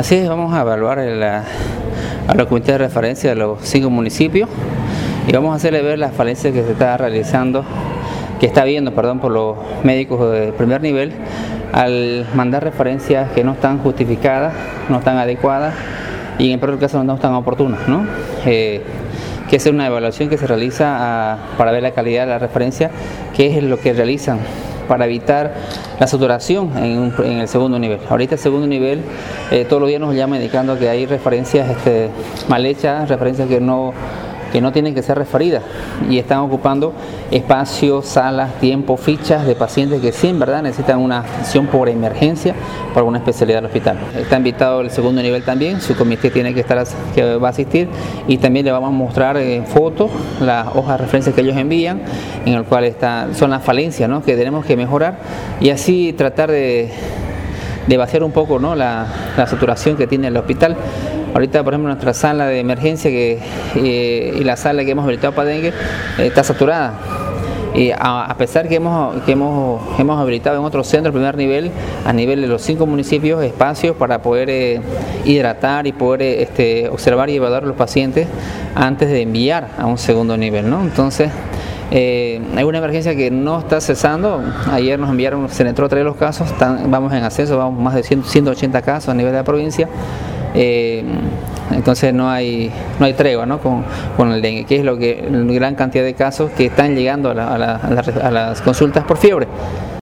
Así es, vamos a evaluar la, a los de referencia de los cinco municipios y vamos a hacerle ver las falencias que se está realizando, que está viendo, perdón, por los médicos de primer nivel al mandar referencias que no están justificadas, no están adecuadas y en el peor caso no están oportunas, ¿no? Eh, que es una evaluación que se realiza ah, para ver la calidad de la referencia, que es lo que realizan para evitar la saturación en, el segundo nivel. Ahorita el segundo nivel, eh, todos los días nos llama indicando que hay referencias este, mal hechas, referencias que no que no tienen que ser referidas y están ocupando espacios, salas, tiempo, fichas de pacientes que sí verdad necesitan una atención por emergencia por alguna especialidad del hospital. Está invitado el segundo nivel también, su comité tiene que estar que va a asistir y también le vamos a mostrar en fotos las hojas de referencia que ellos envían, en el cual está, son las falencias ¿no? que tenemos que mejorar y así tratar de, de vaciar un poco ¿no? la, la saturación que tiene el hospital. Ahorita, por ejemplo, nuestra sala de emergencia que, eh, y la sala que hemos habilitado para dengue eh, está saturada. Y a, pesar que hemos, que hemos, hemos habilitado en otros centros primer nivel, a nivel de los cinco municipios, espacios para poder eh, hidratar y poder este, observar y evaluar a los pacientes antes de enviar a un segundo nivel. ¿no? Entonces, hay una emergencia que no está cesando. Ayer nos enviaron, se entró a traer los casos, vamos en ascenso, vamos más de 180 casos a nivel de la provincia. Eh, entonces no hay, no hay tregua ¿no? Con, el dengue, que es lo que, gran cantidad de casos que están llegando a las consultas por fiebre.